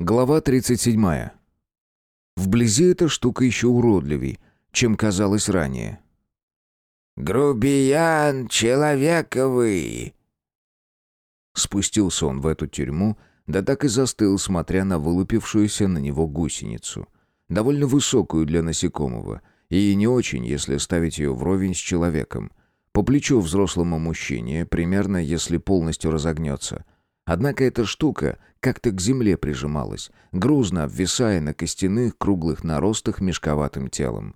Глава 37. Вблизи эта штука еще уродливей, чем казалось ранее. «Грубиян человековый!» Спустился он в эту тюрьму, да так и застыл, смотря на вылупившуюся на него гусеницу. Довольно высокую для насекомого, и не очень, если ставить ее вровень с человеком. По плечу взрослому мужчине, примерно если полностью разогнется — Однако эта штука как-то к земле прижималась, грузно обвисая на костяных круглых наростах мешковатым телом.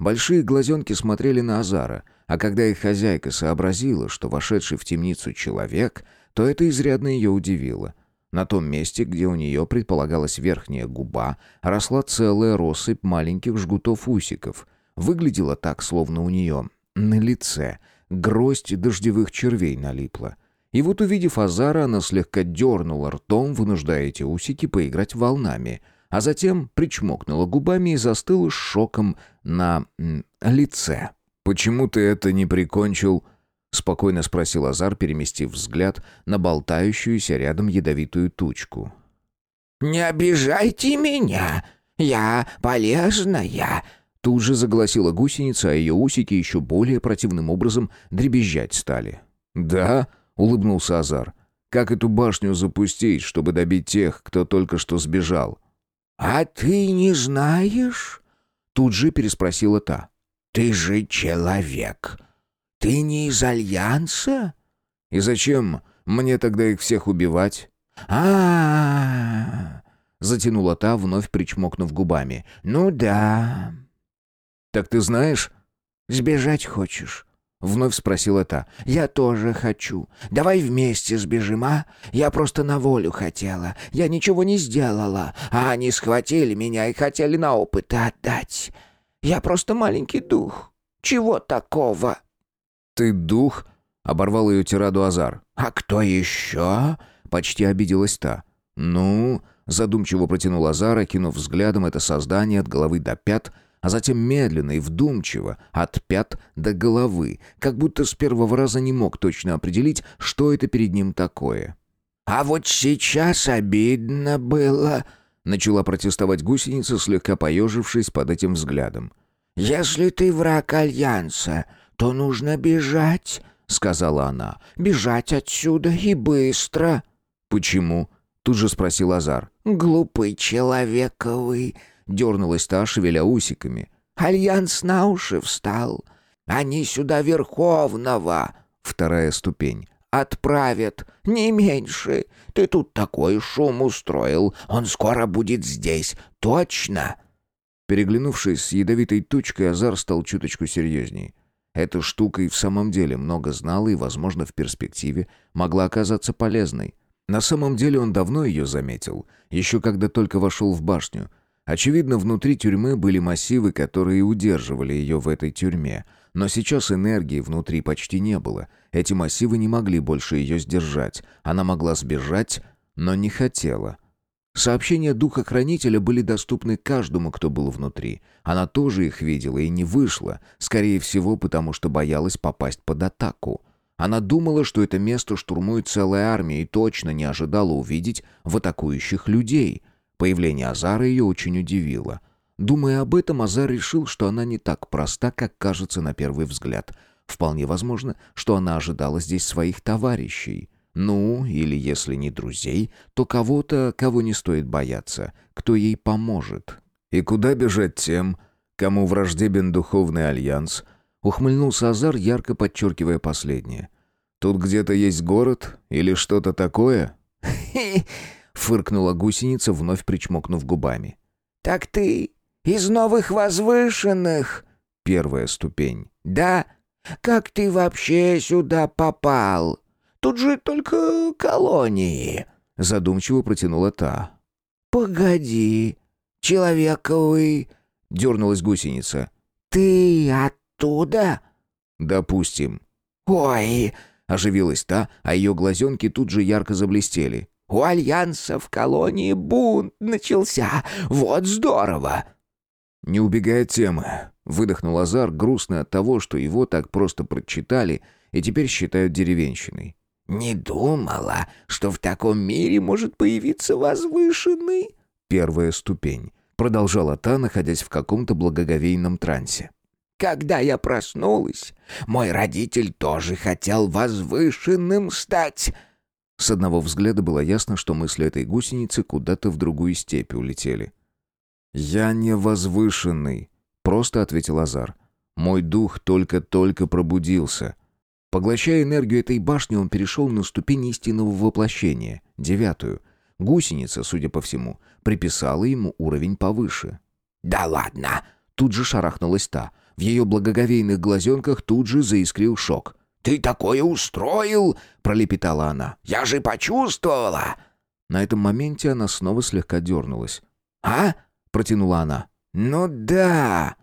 Большие глазенки смотрели на Азара, а когда их хозяйка сообразила, что вошедший в темницу человек, то это изрядно ее удивило. На том месте, где у нее предполагалась верхняя губа, росла целая россыпь маленьких жгутов усиков. Выглядело так, словно у нее на лице гроздь дождевых червей налипла. И вот увидев Азара, она слегка дернула ртом, вынуждая эти усики поиграть волнами, а затем причмокнула губами и застыла с шоком на м, лице. «Почему ты это не прикончил?» — спокойно спросил Азар, переместив взгляд на болтающуюся рядом ядовитую тучку. «Не обижайте меня! Я полезная!» Тут же заголосила гусеница, а ее усики еще более противным образом дребезжать стали. «Да?» — улыбнулся Азар. «Как эту башню запустить, чтобы добить тех, кто только что сбежал?» «А ты не знаешь?» Тут же переспросила та. «Ты же человек. Ты не из Альянса?» «И зачем мне тогда их всех убивать?» а, Затянула та, вновь причмокнув губами. «Ну да». «Так ты знаешь?» «Сбежать хочешь?» Вновь спросила та. «Я тоже хочу. Давай вместе сбежим, а? Я просто на волю хотела. Я ничего не сделала. А они схватили меня и хотели на опыт отдать. Я просто маленький дух. Чего такого?» «Ты дух?» — оборвал ее тираду Азар. «А кто еще?» — почти обиделась та. «Ну...» — задумчиво протянул Азар, окинув взглядом это создание от головы до пят — а затем медленно и вдумчиво, от пят до головы, как будто с первого раза не мог точно определить, что это перед ним такое. «А вот сейчас обидно было», — начала протестовать гусеница, слегка поежившись под этим взглядом. «Если ты враг Альянса, то нужно бежать», — сказала она. «Бежать отсюда и быстро». «Почему?» — тут же спросил Азар. «Глупый человековый», Дернулась та, шевеля усиками. «Альянс на уши встал. Они сюда Верховного!» Вторая ступень. «Отправят. Не меньше. Ты тут такой шум устроил. Он скоро будет здесь. Точно!» Переглянувшись с ядовитой тучкой, Азар стал чуточку серьезней. Эта штука и в самом деле много знала и, возможно, в перспективе могла оказаться полезной. На самом деле он давно ее заметил, еще когда только вошел в башню — Очевидно, внутри тюрьмы были массивы, которые удерживали ее в этой тюрьме. Но сейчас энергии внутри почти не было. Эти массивы не могли больше ее сдержать. Она могла сбежать, но не хотела. Сообщения духа-хранителя были доступны каждому, кто был внутри. Она тоже их видела и не вышла, скорее всего, потому что боялась попасть под атаку. Она думала, что это место штурмует целая армия и точно не ожидала увидеть в атакующих людей — Появление Азара ее очень удивило. Думая об этом, Азар решил, что она не так проста, как кажется на первый взгляд. Вполне возможно, что она ожидала здесь своих товарищей. Ну, или если не друзей, то кого-то, кого не стоит бояться, кто ей поможет. «И куда бежать тем, кому враждебен духовный альянс?» Ухмыльнулся Азар, ярко подчеркивая последнее. «Тут где-то есть город или что-то такое?» Фыркнула гусеница, вновь причмокнув губами. «Так ты из новых возвышенных?» Первая ступень. «Да? Как ты вообще сюда попал? Тут же только колонии!» Задумчиво протянула та. «Погоди, человековый...» Дернулась гусеница. «Ты оттуда?» «Допустим». «Ой!» Оживилась та, а ее глазенки тут же ярко заблестели. У Альянса в колонии бунт начался. Вот здорово!» «Не убегай от темы», — выдохнул Азар, грустный от того, что его так просто прочитали и теперь считают деревенщиной. «Не думала, что в таком мире может появиться возвышенный?» первая ступень. Продолжала та, находясь в каком-то благоговейном трансе. Когда я проснулась, мой родитель тоже хотел возвышенным стать. С одного взгляда было ясно, что мысли этой гусеницы куда-то в другую степь улетели. «Я не возвышенный», — просто ответил Азар. «Мой дух только-только пробудился». Поглощая энергию этой башни, он перешел на ступень истинного воплощения, девятую. Гусеница, судя по всему, приписала ему уровень повыше. «Да ладно!» Тут же шарахнулась та. В ее благоговейных глазенках тут же заискрил шок. «Ты такое устроил!» — пролепетала она. «Я же почувствовала!» На этом моменте она снова слегка дернулась. «А?» — протянула она. «Ну да!»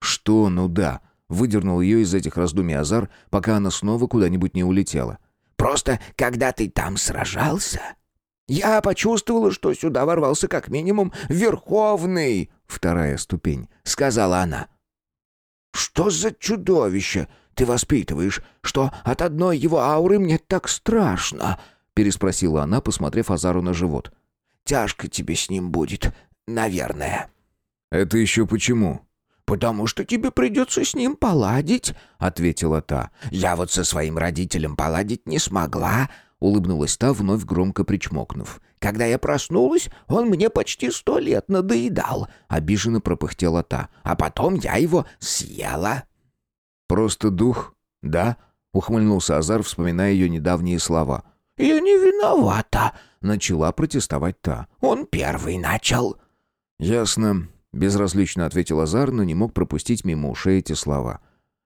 «Что «ну да»?» — выдернул ее из этих раздумий Азар, пока она снова куда-нибудь не улетела. «Просто, когда ты там сражался, я почувствовала, что сюда ворвался как минимум Верховный!» «Вторая ступень», — сказала она. «Что за чудовище ты воспитываешь, что от одной его ауры мне так страшно?» переспросила она, посмотрев Азару на живот. «Тяжко тебе с ним будет, наверное». «Это еще почему?» «Потому что тебе придется с ним поладить», — ответила та. «Я вот со своим родителем поладить не смогла», — улыбнулась та, вновь громко причмокнув. «Когда я проснулась, он мне почти сто лет надоедал», — обиженно пропыхтела та. «А потом я его съела». «Просто дух, да?» — ухмыльнулся Азар, вспоминая ее недавние слова. «Я не виновата», — начала протестовать та. «Он первый начал». «Ясно», — безразлично ответил Азар, но не мог пропустить мимо ушей эти слова.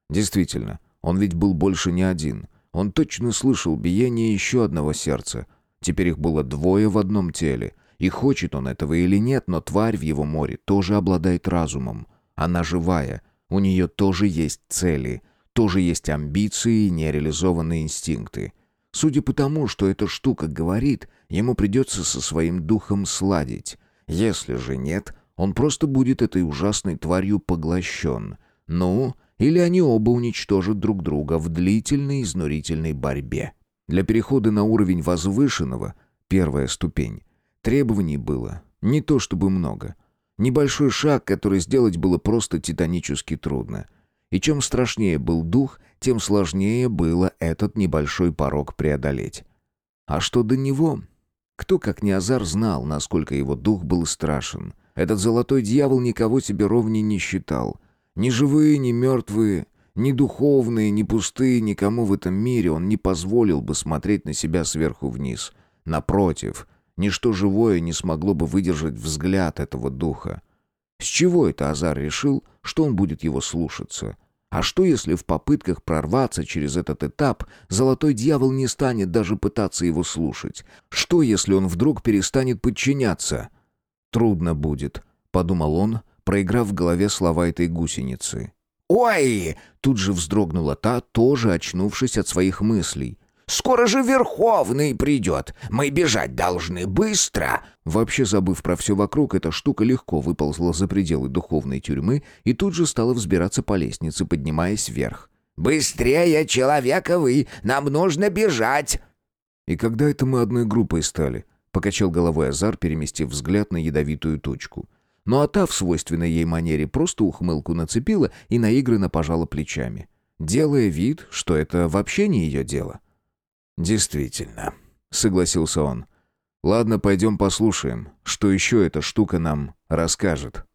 «Действительно, он ведь был больше не один. Он точно слышал биение еще одного сердца. Теперь их было двое в одном теле. И хочет он этого или нет, но тварь в его море тоже обладает разумом. Она живая, у нее тоже есть цели, тоже есть амбиции и нереализованные инстинкты. Судя по тому, что эта штука говорит, ему придется со своим духом сладить. Если же нет, он просто будет этой ужасной тварью поглощен. Ну, или они оба уничтожат друг друга в длительной изнурительной борьбе. Для перехода на уровень возвышенного, первая ступень, требований было не то чтобы много. Небольшой шаг, который сделать было просто титанически трудно. И чем страшнее был дух, тем сложнее было этот небольшой порог преодолеть. А что до него? Кто, как не Азар, знал, насколько его дух был страшен. Этот золотой дьявол никого себе ровней не считал — ни живые, ни мертвые, ни духовные, ни пустые, никому в этом мире он не позволил бы смотреть на себя сверху вниз. Напротив, ничто живое не смогло бы выдержать взгляд этого духа. С чего это Азар решил, что он будет его слушаться? А что, если в попытках прорваться через этот этап золотой дьявол не станет даже пытаться его слушать? Что, если он вдруг перестанет подчиняться? «Трудно будет», — подумал он, проиграв в голове слова этой гусеницы. «Ой!» — тут же вздрогнула та, тоже очнувшись от своих мыслей. «Скоро же Верховный придет! Мы бежать должны быстро!» Вообще, забыв про все вокруг, эта штука легко выползла за пределы духовной тюрьмы и тут же стала взбираться по лестнице, поднимаясь вверх. «Быстрее, человека вы! Нам нужно бежать!» «И когда это мы одной группой стали?» — покачал головой Азар, переместив взгляд на ядовитую точку. Ну а та в свойственной ей манере просто ухмылку нацепила и наигранно пожала плечами, делая вид, что это вообще не ее дело. «Действительно», — согласился он. «Ладно, пойдем послушаем, что еще эта штука нам расскажет».